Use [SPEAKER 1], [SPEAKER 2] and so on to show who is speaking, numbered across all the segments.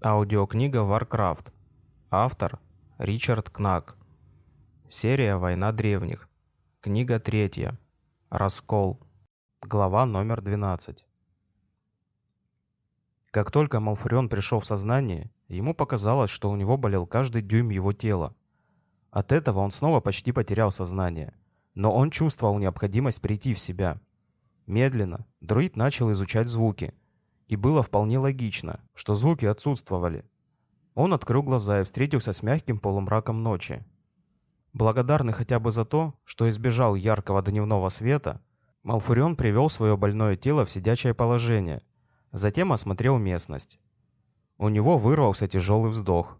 [SPEAKER 1] Аудиокнига Warcraft. Автор Ричард Кнак. Серия «Война древних». Книга третья. Раскол. Глава номер 12. Как только Малфурион пришел в сознание, ему показалось, что у него болел каждый дюйм его тела. От этого он снова почти потерял сознание, но он чувствовал необходимость прийти в себя. Медленно друид начал изучать звуки – и было вполне логично, что звуки отсутствовали. Он открыл глаза и встретился с мягким полумраком ночи. Благодарный хотя бы за то, что избежал яркого дневного света, Малфурион привел свое больное тело в сидячее положение, затем осмотрел местность. У него вырвался тяжелый вздох.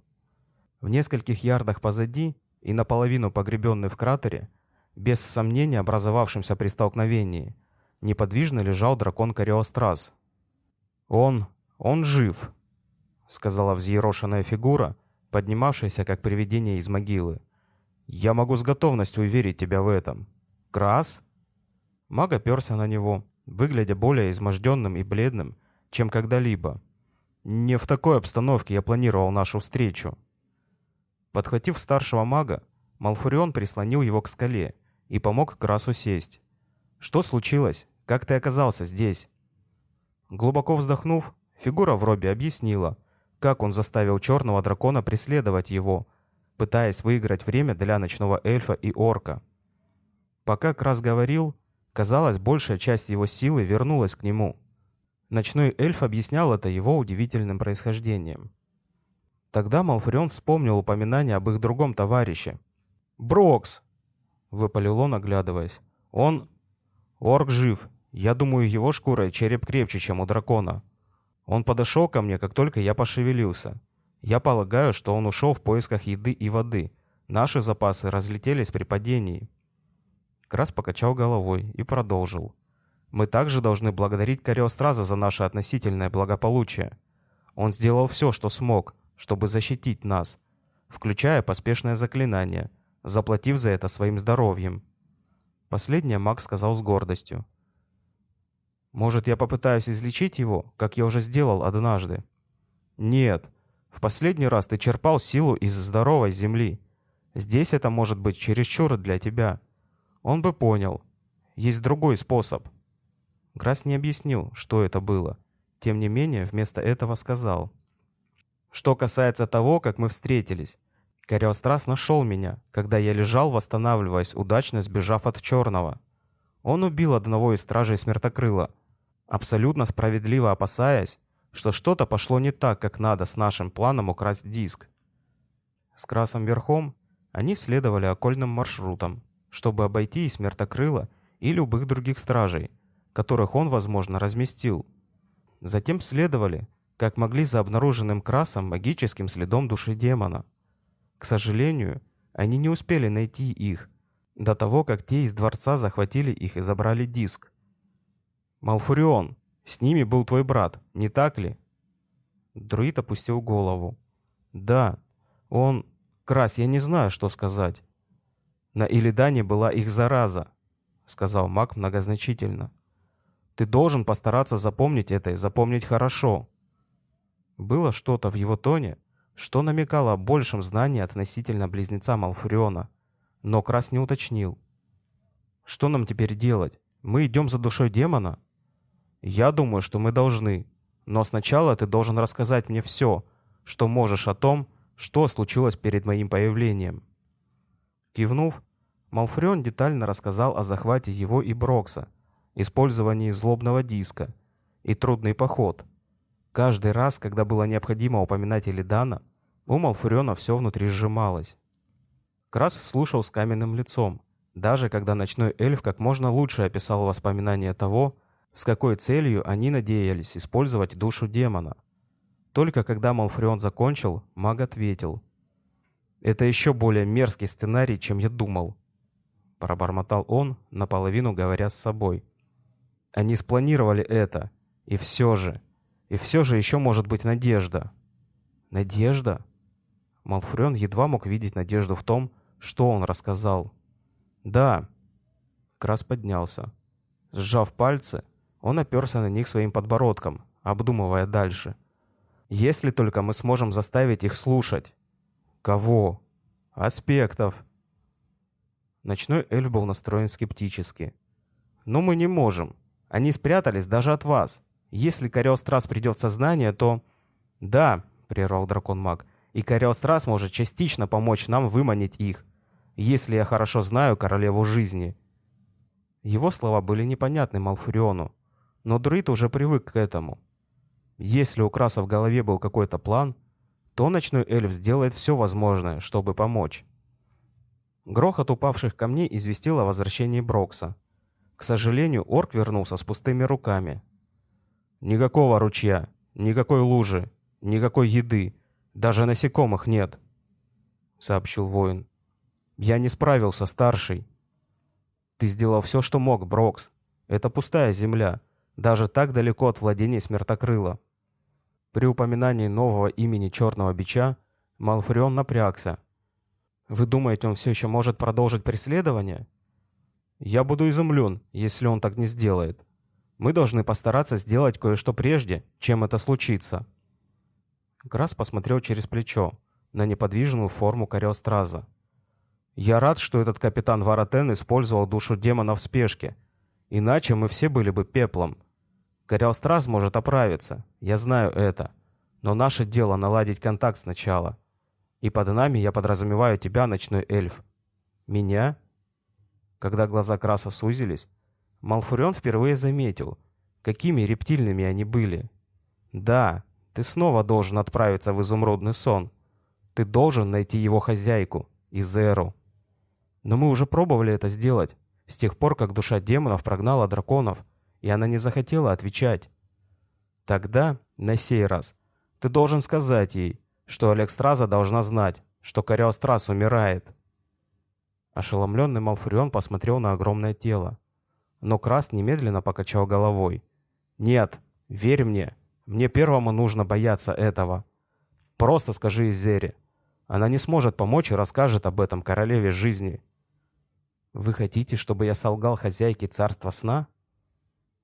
[SPEAKER 1] В нескольких ярдах позади и наполовину погребенный в кратере, без сомнения образовавшемся при столкновении, неподвижно лежал дракон Кариострас, «Он... он жив», — сказала взъерошенная фигура, поднимавшаяся как привидение из могилы. «Я могу с готовностью уверить тебя в этом. Крас?» Маг оперся на него, выглядя более изможденным и бледным, чем когда-либо. «Не в такой обстановке я планировал нашу встречу». Подхватив старшего мага, Малфурион прислонил его к скале и помог Красу сесть. «Что случилось? Как ты оказался здесь?» Глубоко вздохнув, фигура в робе объяснила, как он заставил черного дракона преследовать его, пытаясь выиграть время для ночного эльфа и орка. Пока Крас говорил, казалось, большая часть его силы вернулась к нему. Ночной эльф объяснял это его удивительным происхождением. Тогда Малфурион вспомнил упоминание об их другом товарище. «Брокс!» — выпалил он, оглядываясь. «Он... Орк жив, я думаю, его шкура и череп крепче, чем у дракона. Он подошел ко мне, как только я пошевелился. Я полагаю, что он ушел в поисках еды и воды. Наши запасы разлетелись при падении. Крас покачал головой и продолжил. Мы также должны благодарить Кариостраза за наше относительное благополучие. Он сделал все, что смог, чтобы защитить нас, включая поспешное заклинание, заплатив за это своим здоровьем. Последнее Маг сказал с гордостью. Может, я попытаюсь излечить его, как я уже сделал однажды? Нет. В последний раз ты черпал силу из здоровой земли. Здесь это может быть чересчур для тебя. Он бы понял. Есть другой способ. Грасс не объяснил, что это было. Тем не менее, вместо этого сказал. Что касается того, как мы встретились. Кориострас нашел меня, когда я лежал, восстанавливаясь, удачно сбежав от Черного. Он убил одного из стражей Смертокрыла, абсолютно справедливо опасаясь, что что-то пошло не так, как надо с нашим планом украсть диск. С Красом верхом они следовали окольным маршрутом, чтобы обойти и Смертокрыла, и любых других стражей, которых он, возможно, разместил. Затем следовали, как могли за обнаруженным Красом магическим следом души демона. К сожалению, они не успели найти их, до того, как те из дворца захватили их и забрали диск. «Малфурион, с ними был твой брат, не так ли?» Друид опустил голову. «Да, он... Крас, я не знаю, что сказать». «На Илидане была их зараза», — сказал маг многозначительно. «Ты должен постараться запомнить это и запомнить хорошо». Было что-то в его тоне, что намекало о большем знании относительно близнеца Малфуриона, но Крас не уточнил. «Что нам теперь делать? Мы идем за душой демона?» «Я думаю, что мы должны. Но сначала ты должен рассказать мне все, что можешь о том, что случилось перед моим появлением». Кивнув, Малфреон детально рассказал о захвате его и Брокса, использовании злобного диска и трудный поход. Каждый раз, когда было необходимо упоминать Элидана, у Малфуриона все внутри сжималось. Крас слушал с каменным лицом, даже когда ночной эльф как можно лучше описал воспоминания того, с какой целью они надеялись использовать душу демона. Только когда Малфреон закончил, маг ответил. «Это еще более мерзкий сценарий, чем я думал», — пробормотал он, наполовину говоря с собой. «Они спланировали это, и все же, и все же еще может быть надежда». «Надежда?» Малфреон едва мог видеть надежду в том, что он рассказал. «Да». Крас поднялся. Сжав пальцы, он оперся на них своим подбородком, обдумывая дальше. Если только мы сможем заставить их слушать. Кого? Аспектов. Ночной эльф был настроен скептически. Но мы не можем. Они спрятались даже от вас. Если Кариострас придет в сознание, то... Да, прервал дракон-маг, и Кариострас может частично помочь нам выманить их, если я хорошо знаю королеву жизни. Его слова были непонятны Малфуриону, но друид уже привык к этому. Если у Краса в голове был какой-то план, то ночной эльф сделает все возможное, чтобы помочь. Грохот упавших камней известил о возвращении Брокса. К сожалению, орк вернулся с пустыми руками. «Никакого ручья, никакой лужи, никакой еды, даже насекомых нет», — сообщил воин. «Я не справился, старший». «Ты сделал все, что мог, Брокс. Это пустая земля, даже так далеко от владения Смертокрыла». При упоминании нового имени Черного Бича Малфрион напрягся. «Вы думаете, он все еще может продолжить преследование?» «Я буду изумлен, если он так не сделает. Мы должны постараться сделать кое-что прежде, чем это случится». Грасс посмотрел через плечо на неподвижную форму Кариостраза. «Я рад, что этот капитан Варатен использовал душу демона в спешке. Иначе мы все были бы пеплом. Кариостраз может оправиться, я знаю это. Но наше дело наладить контакт сначала. И под нами я подразумеваю тебя, ночной эльф. Меня?» Когда глаза Краса сузились, Малфурион впервые заметил, какими рептильными они были. Да, ты снова должен отправиться в изумрудный сон. Ты должен найти его хозяйку, Изеру. Но мы уже пробовали это сделать, с тех пор, как душа демонов прогнала драконов, и она не захотела отвечать. Тогда, на сей раз, ты должен сказать ей, что Алекстраза должна знать, что Кориострас умирает. Ошеломленный Малфурион посмотрел на огромное тело. Но Крас немедленно покачал головой. «Нет, верь мне. Мне первому нужно бояться этого. Просто скажи Изере. Она не сможет помочь и расскажет об этом королеве жизни». «Вы хотите, чтобы я солгал хозяйке царства сна?»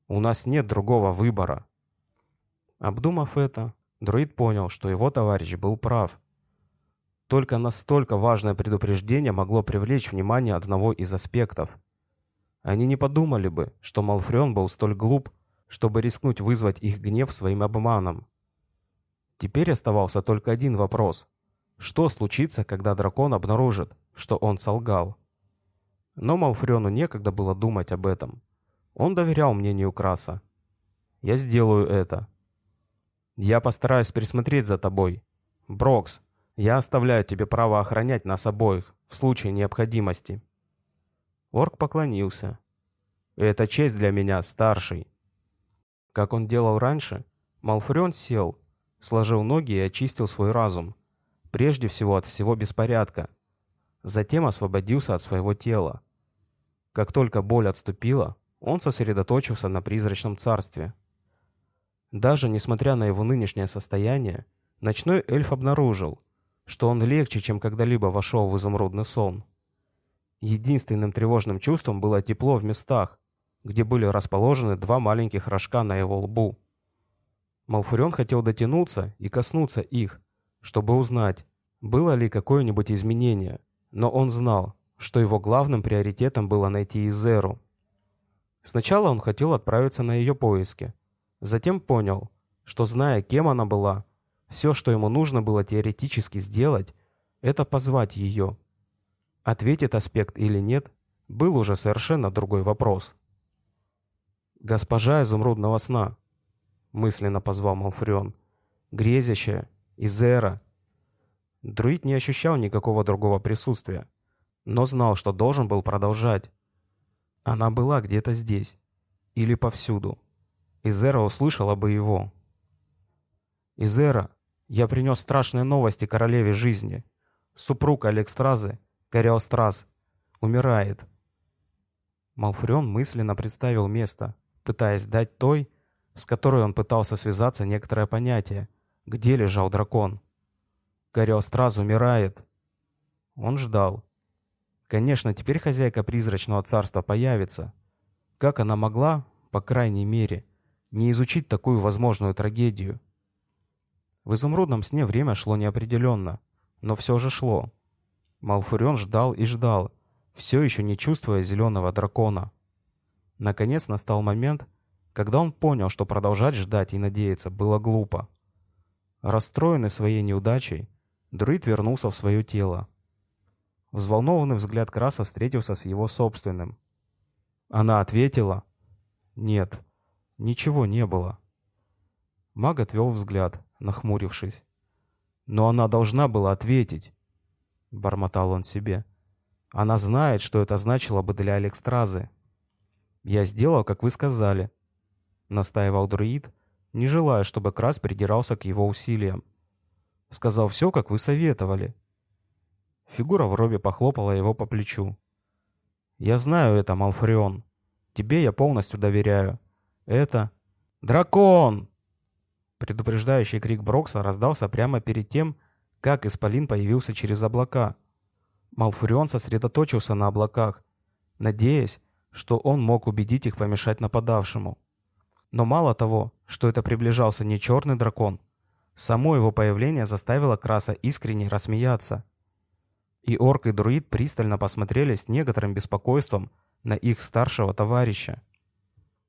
[SPEAKER 1] «У нас нет другого выбора». Обдумав это, друид понял, что его товарищ был прав. Только настолько важное предупреждение могло привлечь внимание одного из аспектов – они не подумали бы, что Малфрен был столь глуп, чтобы рискнуть вызвать их гнев своим обманом. Теперь оставался только один вопрос. Что случится, когда дракон обнаружит, что он солгал? Но Малфрену некогда было думать об этом. Он доверял мнению Краса. «Я сделаю это. Я постараюсь присмотреть за тобой. Брокс, я оставляю тебе право охранять нас обоих в случае необходимости». Орк поклонился. «Это честь для меня, старший». Как он делал раньше, Малфрен сел, сложил ноги и очистил свой разум. Прежде всего от всего беспорядка. Затем освободился от своего тела. Как только боль отступила, он сосредоточился на призрачном царстве. Даже несмотря на его нынешнее состояние, ночной эльф обнаружил, что он легче, чем когда-либо вошел в изумрудный сон. Единственным тревожным чувством было тепло в местах, где были расположены два маленьких рожка на его лбу. Малфурион хотел дотянуться и коснуться их, чтобы узнать, было ли какое-нибудь изменение, но он знал, что его главным приоритетом было найти Изеру. Сначала он хотел отправиться на ее поиски, затем понял, что, зная, кем она была, все, что ему нужно было теоретически сделать, это позвать ее. Ответит аспект или нет, был уже совершенно другой вопрос. «Госпожа изумрудного сна», — мысленно позвал Малфрион, — «грезящая, Изера». Друид не ощущал никакого другого присутствия, но знал, что должен был продолжать. Она была где-то здесь, или повсюду. Изера услышала бы его. «Изера, я принес страшные новости королеве жизни. Супруг Алекстразы Кориострас умирает. Малфурион мысленно представил место, пытаясь дать той, с которой он пытался связаться, некоторое понятие, где лежал дракон. Кориостраз умирает. Он ждал. Конечно, теперь хозяйка призрачного царства появится. Как она могла, по крайней мере, не изучить такую возможную трагедию? В изумрудном сне время шло неопределенно, но все же шло. Малфурион ждал и ждал, все еще не чувствуя зеленого дракона. Наконец настал момент, когда он понял, что продолжать ждать и надеяться было глупо. Расстроенный своей неудачей, друид вернулся в свое тело. Взволнованный взгляд Краса встретился с его собственным. Она ответила «Нет, ничего не было». Маг отвел взгляд, нахмурившись. «Но она должна была ответить», — бормотал он себе. «Она знает, что это значило бы для Алекстразы». «Я сделал, как вы сказали», — настаивал друид, не желая, чтобы Крас придирался к его усилиям. «Сказал все, как вы советовали». Фигура в робе похлопала его по плечу. «Я знаю это, Малфреон. Тебе я полностью доверяю. Это... Дракон!» Предупреждающий крик Брокса раздался прямо перед тем, как Исполин появился через облака. Малфурион сосредоточился на облаках, надеясь, что он мог убедить их помешать нападавшему. Но мало того, что это приближался не черный дракон, само его появление заставило Краса искренне рассмеяться. И орк и друид пристально посмотрели с некоторым беспокойством на их старшего товарища.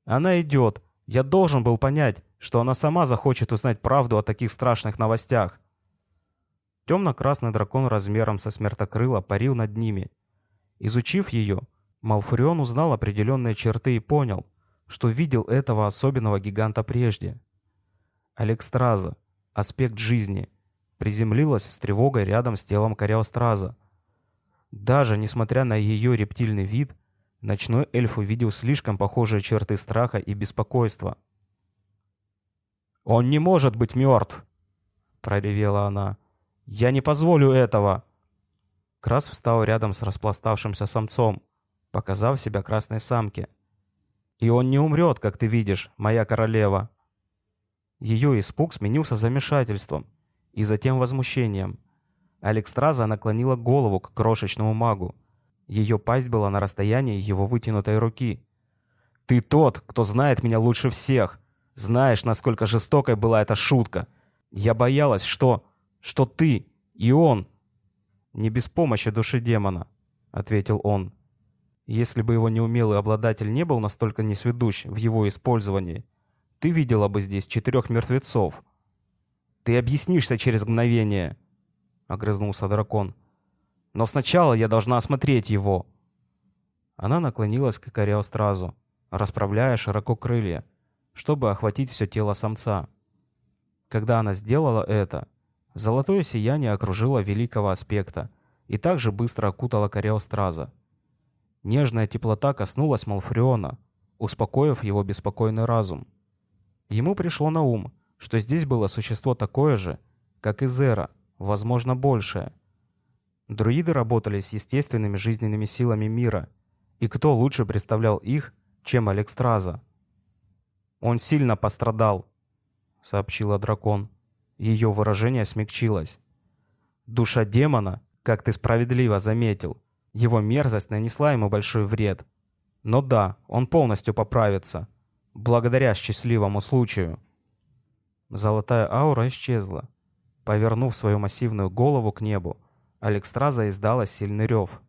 [SPEAKER 1] «Она идет! Я должен был понять, что она сама захочет узнать правду о таких страшных новостях!» Темно-красный дракон размером со смертокрыла парил над ними. Изучив ее, Малфурион узнал определенные черты и понял, что видел этого особенного гиганта прежде. Алекстраза, аспект жизни, приземлилась с тревогой рядом с телом Кориостраза. Даже несмотря на ее рептильный вид, ночной эльф увидел слишком похожие черты страха и беспокойства. «Он не может быть мертв!» — проревела она. «Я не позволю этого!» Крас встал рядом с распластавшимся самцом, показав себя красной самке. «И он не умрет, как ты видишь, моя королева!» Ее испуг сменился замешательством и затем возмущением. Алекстраза наклонила голову к крошечному магу. Ее пасть была на расстоянии его вытянутой руки. «Ты тот, кто знает меня лучше всех! Знаешь, насколько жестокой была эта шутка! Я боялась, что... что ты и он...» «Не без помощи души демона», — ответил он. Если бы его неумелый обладатель не был настолько несведущ в его использовании, ты видела бы здесь четырех мертвецов. Ты объяснишься через мгновение, — огрызнулся дракон. Но сначала я должна осмотреть его. Она наклонилась к Кориостразу, расправляя широко крылья, чтобы охватить все тело самца. Когда она сделала это, золотое сияние окружило великого аспекта и также быстро окутало Кориостраза. Нежная теплота коснулась Малфриона, успокоив его беспокойный разум. Ему пришло на ум, что здесь было существо такое же, как и Зера, возможно, большее. Друиды работали с естественными жизненными силами мира, и кто лучше представлял их, чем Алекстраза? «Он сильно пострадал», — сообщила дракон. Ее выражение смягчилось. «Душа демона, как ты справедливо заметил, его мерзость нанесла ему большой вред. Но да, он полностью поправится. Благодаря счастливому случаю. Золотая аура исчезла. Повернув свою массивную голову к небу, Алекстраза издала сильный рев.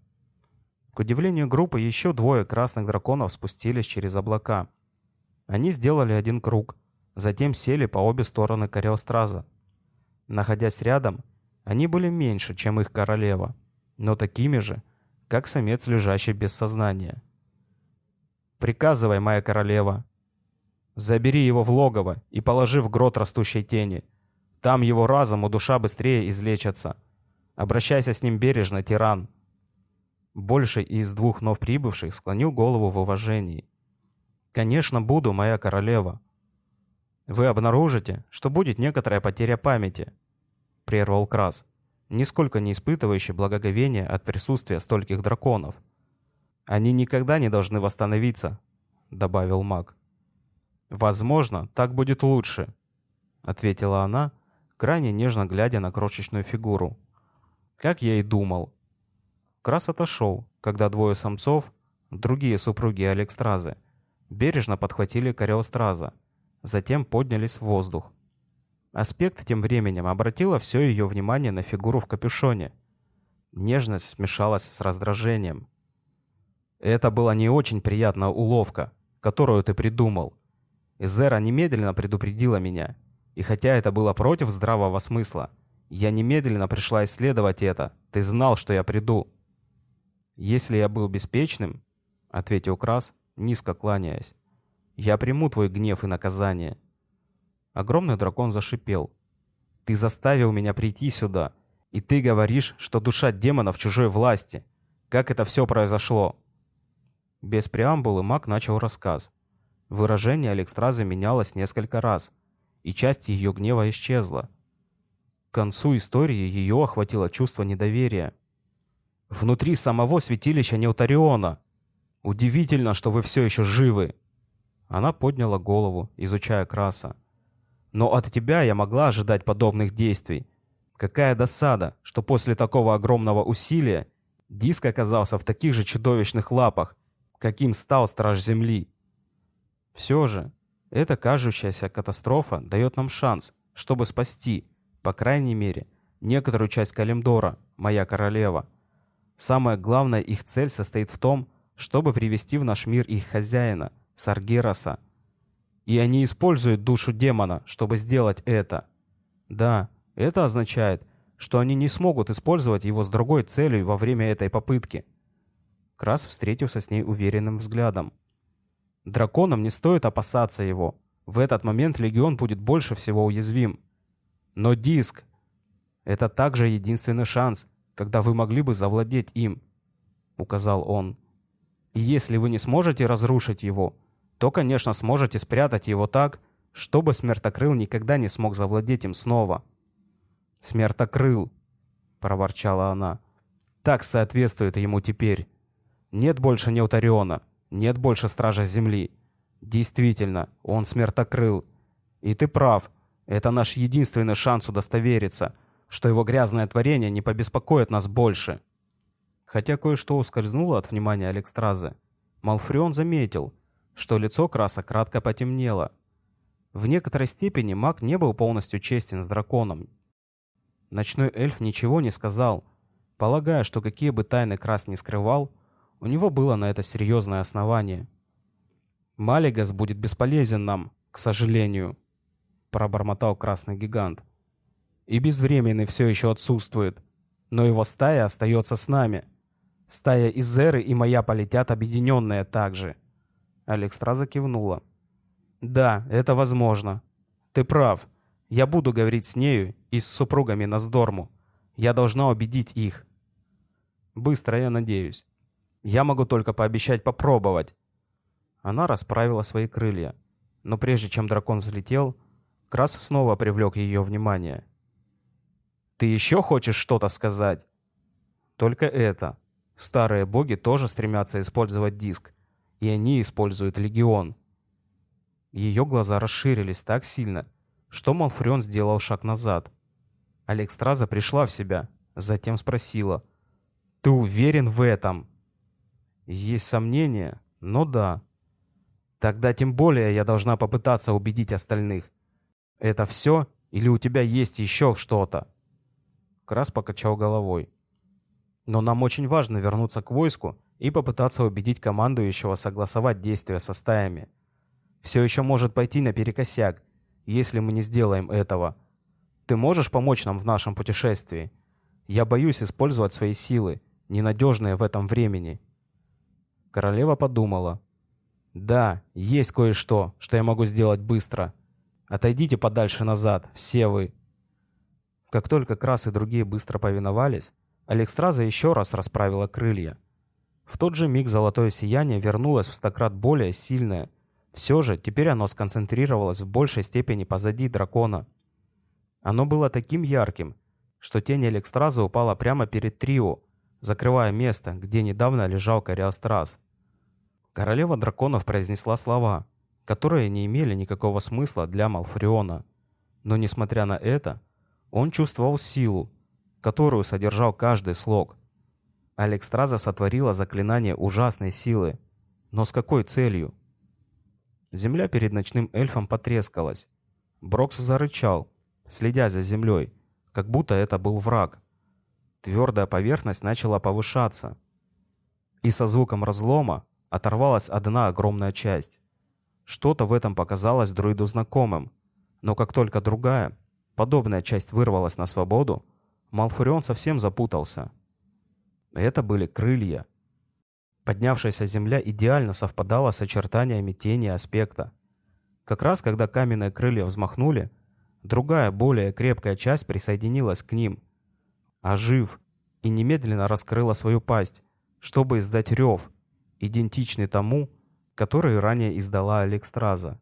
[SPEAKER 1] К удивлению группы, еще двое красных драконов спустились через облака. Они сделали один круг, затем сели по обе стороны Кориостраза. Находясь рядом, они были меньше, чем их королева, но такими же, как самец, лежащий без сознания. «Приказывай, моя королева. Забери его в логово и положи в грот растущей тени. Там его разум и душа быстрее излечатся. Обращайся с ним бережно, тиран». Больший из двух вновь прибывших склонил голову в уважении. «Конечно, буду, моя королева. Вы обнаружите, что будет некоторая потеря памяти», — прервал Крас нисколько не испытывающий благоговения от присутствия стольких драконов. «Они никогда не должны восстановиться», — добавил маг. «Возможно, так будет лучше», — ответила она, крайне нежно глядя на крошечную фигуру. «Как я и думал». Крас отошел, когда двое самцов, другие супруги Алекстразы, бережно подхватили Кориостраза, затем поднялись в воздух. Аспект тем временем обратила все ее внимание на фигуру в капюшоне. Нежность смешалась с раздражением. «Это была не очень приятная уловка, которую ты придумал. Эзера немедленно предупредила меня, и хотя это было против здравого смысла, я немедленно пришла исследовать это. Ты знал, что я приду». «Если я был беспечным», — ответил Крас, низко кланяясь, — «я приму твой гнев и наказание». Огромный дракон зашипел. «Ты заставил меня прийти сюда, и ты говоришь, что душа демона в чужой власти. Как это все произошло?» Без преамбулы маг начал рассказ. Выражение Алекстразы менялось несколько раз, и часть ее гнева исчезла. К концу истории ее охватило чувство недоверия. «Внутри самого святилища Неутариона! Удивительно, что вы все еще живы!» Она подняла голову, изучая Краса. Но от тебя я могла ожидать подобных действий. Какая досада, что после такого огромного усилия диск оказался в таких же чудовищных лапах, каким стал Страж Земли. Все же, эта кажущаяся катастрофа дает нам шанс, чтобы спасти, по крайней мере, некоторую часть Калимдора, моя королева. Самая главная их цель состоит в том, чтобы привести в наш мир их хозяина, Саргераса, и они используют душу демона, чтобы сделать это. Да, это означает, что они не смогут использовать его с другой целью во время этой попытки. Крас встретился с ней уверенным взглядом. Драконам не стоит опасаться его. В этот момент Легион будет больше всего уязвим. Но диск — это также единственный шанс, когда вы могли бы завладеть им, — указал он. И если вы не сможете разрушить его, то, конечно, сможете спрятать его так, чтобы Смертокрыл никогда не смог завладеть им снова. «Смертокрыл!» — проворчала она. «Так соответствует ему теперь. Нет больше Неутариона, нет больше Стража Земли. Действительно, он Смертокрыл. И ты прав, это наш единственный шанс удостовериться, что его грязное творение не побеспокоит нас больше». Хотя кое-что ускользнуло от внимания Алекстразы, Малфрион заметил — что лицо Краса кратко потемнело. В некоторой степени маг не был полностью честен с драконом. Ночной эльф ничего не сказал, полагая, что какие бы тайны Крас не скрывал, у него было на это серьезное основание. «Малигас будет бесполезен нам, к сожалению», — пробормотал красный гигант. «И безвременный все еще отсутствует, но его стая остается с нами. Стая Изеры и моя полетят объединенные также». Алекстраза кивнула. «Да, это возможно. Ты прав. Я буду говорить с нею и с супругами Наздорму. Я должна убедить их. Быстро, я надеюсь. Я могу только пообещать попробовать». Она расправила свои крылья. Но прежде чем дракон взлетел, Крас снова привлек ее внимание. «Ты еще хочешь что-то сказать?» «Только это. Старые боги тоже стремятся использовать диск и они используют легион. Ее глаза расширились так сильно, что Малфрен сделал шаг назад. Алекстраза пришла в себя, затем спросила. «Ты уверен в этом?» «Есть сомнения, но да». «Тогда тем более я должна попытаться убедить остальных. Это все или у тебя есть еще что-то?» Крас покачал головой. «Но нам очень важно вернуться к войску и попытаться убедить командующего согласовать действия со стаями. Все еще может пойти наперекосяк, если мы не сделаем этого. Ты можешь помочь нам в нашем путешествии? Я боюсь использовать свои силы, ненадежные в этом времени». Королева подумала. «Да, есть кое-что, что я могу сделать быстро. Отойдите подальше назад, все вы». Как только Крас и другие быстро повиновались, Алекстраза еще раз расправила крылья. В тот же миг золотое сияние вернулось в стократ более сильное. Все же, теперь оно сконцентрировалось в большей степени позади дракона. Оно было таким ярким, что тень Элекстраза упала прямо перед Трио, закрывая место, где недавно лежал Кориастраз. Королева драконов произнесла слова, которые не имели никакого смысла для Малфриона. Но, несмотря на это, он чувствовал силу, которую содержал каждый слог – Алекстраза сотворила заклинание ужасной силы. Но с какой целью? Земля перед ночным эльфом потрескалась. Брокс зарычал, следя за землей, как будто это был враг. Твердая поверхность начала повышаться. И со звуком разлома оторвалась одна огромная часть. Что-то в этом показалось друиду знакомым, но как только другая, подобная часть вырвалась на свободу, Малфурион совсем запутался. Это были крылья. Поднявшаяся земля идеально совпадала с очертаниями тени аспекта. Как раз когда каменные крылья взмахнули, другая, более крепкая часть присоединилась к ним, ожив, и немедленно раскрыла свою пасть, чтобы издать рев, идентичный тому, который ранее издала Алекстраза.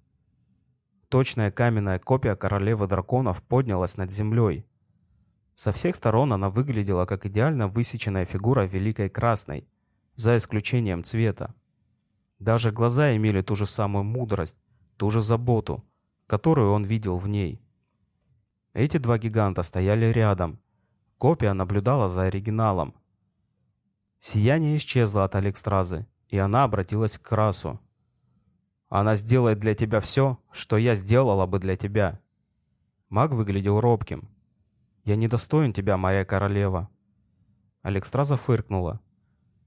[SPEAKER 1] Точная каменная копия королевы драконов поднялась над землей. Со всех сторон она выглядела как идеально высеченная фигура Великой Красной, за исключением цвета. Даже глаза имели ту же самую мудрость, ту же заботу, которую он видел в ней. Эти два гиганта стояли рядом. Копия наблюдала за оригиналом. Сияние исчезло от Алекстразы, и она обратилась к Красу. «Она сделает для тебя все, что я сделала бы для тебя». Маг выглядел робким. «Я недостоин тебя, моя королева». Алекстраза фыркнула.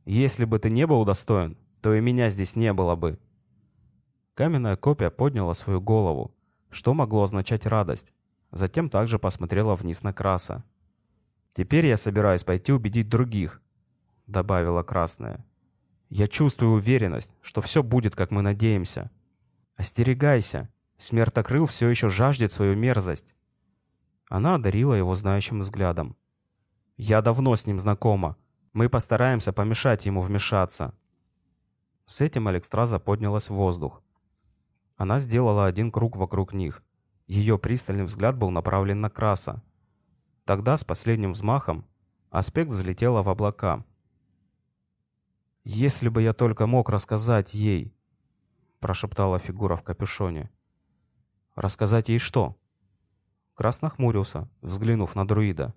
[SPEAKER 1] «Если бы ты не был достоин, то и меня здесь не было бы». Каменная копия подняла свою голову, что могло означать радость. Затем также посмотрела вниз на Краса. «Теперь я собираюсь пойти убедить других», — добавила Красная. «Я чувствую уверенность, что все будет, как мы надеемся. Остерегайся, смертокрыл все еще жаждет свою мерзость». Она одарила его знающим взглядом. «Я давно с ним знакома. Мы постараемся помешать ему вмешаться». С этим Алекстраза поднялась в воздух. Она сделала один круг вокруг них. Ее пристальный взгляд был направлен на Краса. Тогда с последним взмахом аспект взлетела в облака. «Если бы я только мог рассказать ей», — прошептала фигура в капюшоне. «Рассказать ей что?» Крас нахмурился, взглянув на друида.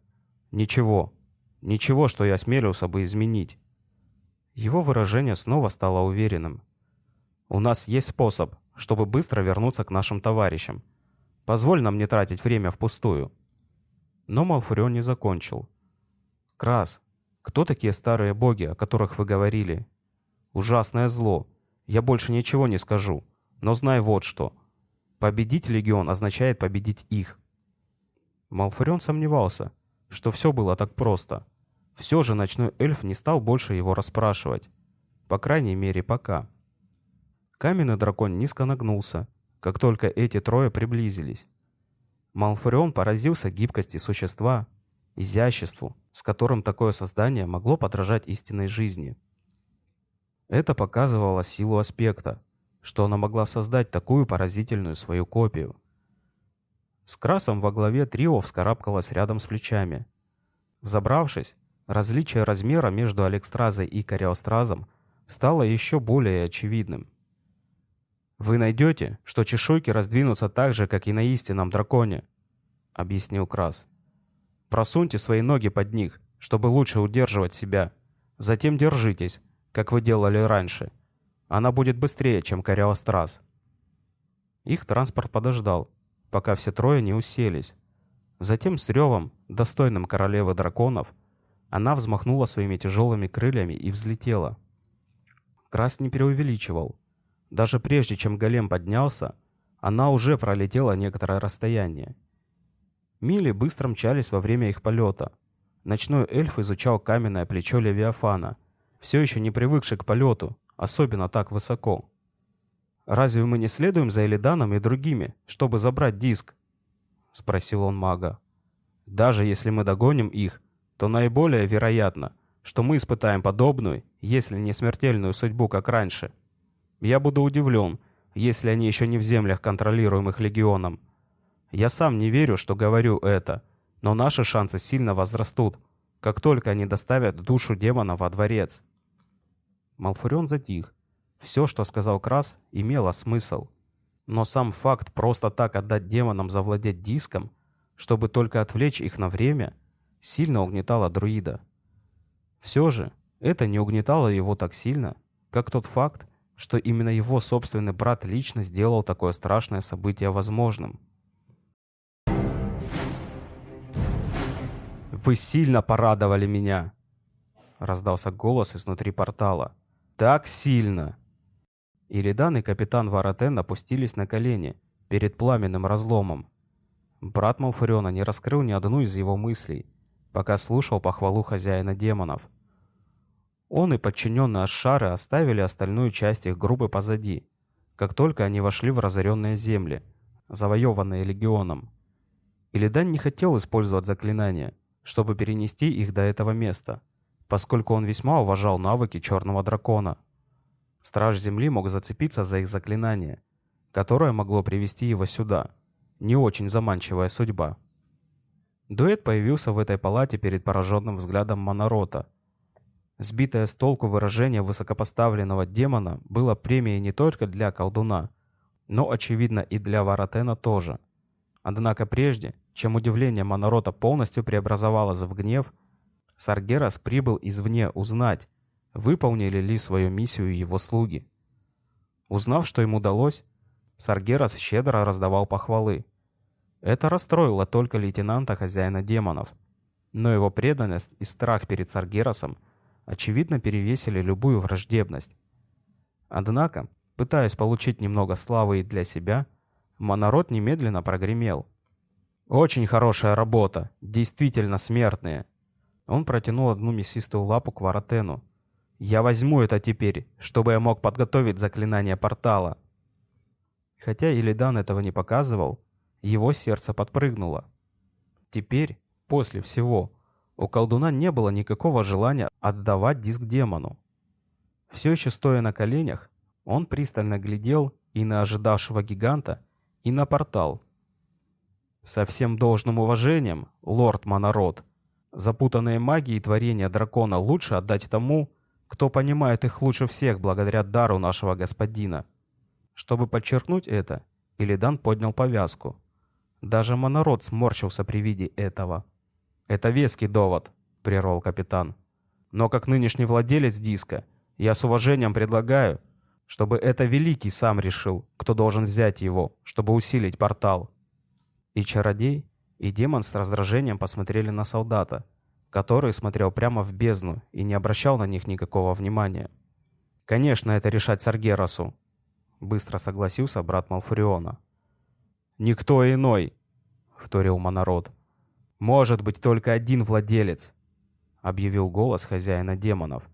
[SPEAKER 1] «Ничего. Ничего, что я осмелился бы изменить». Его выражение снова стало уверенным. «У нас есть способ, чтобы быстро вернуться к нашим товарищам. Позволь нам не тратить время впустую». Но Малфурион не закончил. «Крас, кто такие старые боги, о которых вы говорили?» «Ужасное зло. Я больше ничего не скажу. Но знай вот что. Победить легион означает победить их». Малфурион сомневался, что все было так просто. Все же ночной эльф не стал больше его расспрашивать. По крайней мере, пока. Каменный дракон низко нагнулся, как только эти трое приблизились. Малфурион поразился гибкости существа, изяществу, с которым такое создание могло подражать истинной жизни. Это показывало силу аспекта, что она могла создать такую поразительную свою копию. С красом во главе трио вскарабкалась рядом с плечами. Взобравшись, различие размера между Алекстразой и Кориостразом стало еще более очевидным. «Вы найдете, что чешуйки раздвинутся так же, как и на истинном драконе», — объяснил Крас. «Просуньте свои ноги под них, чтобы лучше удерживать себя. Затем держитесь, как вы делали раньше. Она будет быстрее, чем Кориостраз». Их транспорт подождал, пока все трое не уселись. Затем с ревом, достойным королевы драконов, она взмахнула своими тяжелыми крыльями и взлетела. Крас не преувеличивал. Даже прежде, чем голем поднялся, она уже пролетела некоторое расстояние. Мили быстро мчались во время их полета. Ночной эльф изучал каменное плечо Левиафана, все еще не привыкший к полету, особенно так высоко. «Разве мы не следуем за Элиданом и другими, чтобы забрать диск?» — спросил он мага. «Даже если мы догоним их, то наиболее вероятно, что мы испытаем подобную, если не смертельную судьбу, как раньше». Я буду удивлен, если они еще не в землях, контролируемых легионом. Я сам не верю, что говорю это, но наши шансы сильно возрастут, как только они доставят душу демона во дворец. Малфурион затих. Все, что сказал Крас, имело смысл. Но сам факт просто так отдать демонам завладеть диском, чтобы только отвлечь их на время, сильно угнетало друида. Все же, это не угнетало его так сильно, как тот факт, что именно его собственный брат лично сделал такое страшное событие возможным. Вы сильно порадовали меня!» Раздался голос изнутри портала. «Так сильно!» Иридан и капитан Варатен опустились на колени перед пламенным разломом. Брат Малфуриона не раскрыл ни одну из его мыслей, пока слушал похвалу хозяина демонов. Он и подчиненные Ашары оставили остальную часть их группы позади, как только они вошли в разоренные земли, завоеванные легионом. Илидан не хотел использовать заклинания, чтобы перенести их до этого места, поскольку он весьма уважал навыки черного дракона. Страж Земли мог зацепиться за их заклинание, которое могло привести его сюда. Не очень заманчивая судьба. Дуэт появился в этой палате перед пораженным взглядом Монорота. Сбитое с толку выражение высокопоставленного демона было премией не только для колдуна, но, очевидно, и для Варатена тоже. Однако прежде, чем удивление Монорота полностью преобразовалось в гнев, Саргерас прибыл извне узнать, выполнили ли свою миссию его слуги. Узнав, что им удалось, Саргерас щедро раздавал похвалы. Это расстроило только лейтенанта хозяина демонов. Но его преданность и страх перед Саргерасом очевидно перевесили любую враждебность. Однако, пытаясь получить немного славы и для себя, Монород немедленно прогремел. «Очень хорошая работа, действительно смертные!» Он протянул одну мясистую лапу к Варатену. «Я возьму это теперь, чтобы я мог подготовить заклинание портала». Хотя Илидан этого не показывал, его сердце подпрыгнуло. Теперь, после всего, у колдуна не было никакого желания отдавать диск демону. Все еще стоя на коленях, он пристально глядел и на ожидавшего гиганта, и на портал. Со всем должным уважением, лорд Монород, запутанные магии и творения дракона лучше отдать тому, кто понимает их лучше всех благодаря дару нашего господина. Чтобы подчеркнуть это, Илидан поднял повязку. Даже Монород сморщился при виде этого. «Это веский довод», — прервал капитан. «Но как нынешний владелец диска, я с уважением предлагаю, чтобы это Великий сам решил, кто должен взять его, чтобы усилить портал». И чародей, и демон с раздражением посмотрели на солдата, который смотрел прямо в бездну и не обращал на них никакого внимания. «Конечно, это решать Саргерасу», — быстро согласился брат Малфуриона. «Никто иной», — вторил Монород. «Может быть только один владелец», — объявил голос хозяина демонов.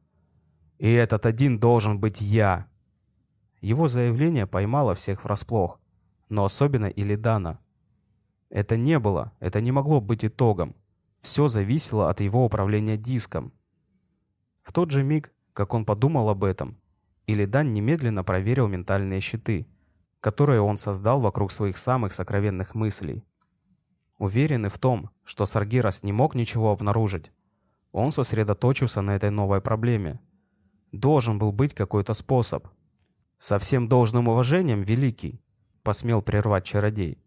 [SPEAKER 1] «И этот один должен быть я». Его заявление поймало всех врасплох, но особенно Илидана. Это не было, это не могло быть итогом. Все зависело от его управления диском. В тот же миг, как он подумал об этом, Илидан немедленно проверил ментальные щиты, которые он создал вокруг своих самых сокровенных мыслей. Уверенный в том, что Саргирас не мог ничего обнаружить, он сосредоточился на этой новой проблеме. Должен был быть какой-то способ. «Со всем должным уважением, Великий», — посмел прервать чародей.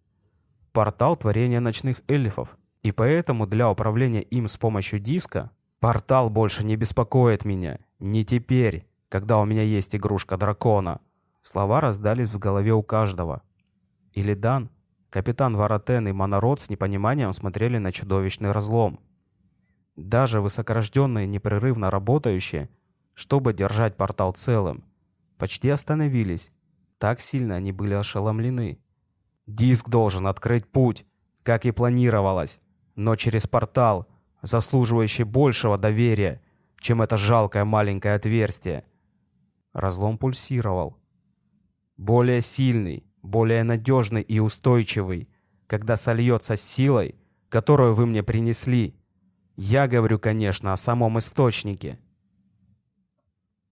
[SPEAKER 1] «Портал творения ночных эльфов, и поэтому для управления им с помощью диска портал больше не беспокоит меня. Не теперь, когда у меня есть игрушка дракона». Слова раздались в голове у каждого. Илидан, капитан Варатен и Монород с непониманием смотрели на чудовищный разлом. Даже высокорожденные непрерывно работающие, чтобы держать портал целым, почти остановились. Так сильно они были ошеломлены. Диск должен открыть путь, как и планировалось, но через портал, заслуживающий большего доверия, чем это жалкое маленькое отверстие. Разлом пульсировал. Более сильный, более надежный и устойчивый, когда сольется с силой, которую вы мне принесли. Я говорю, конечно, о самом источнике.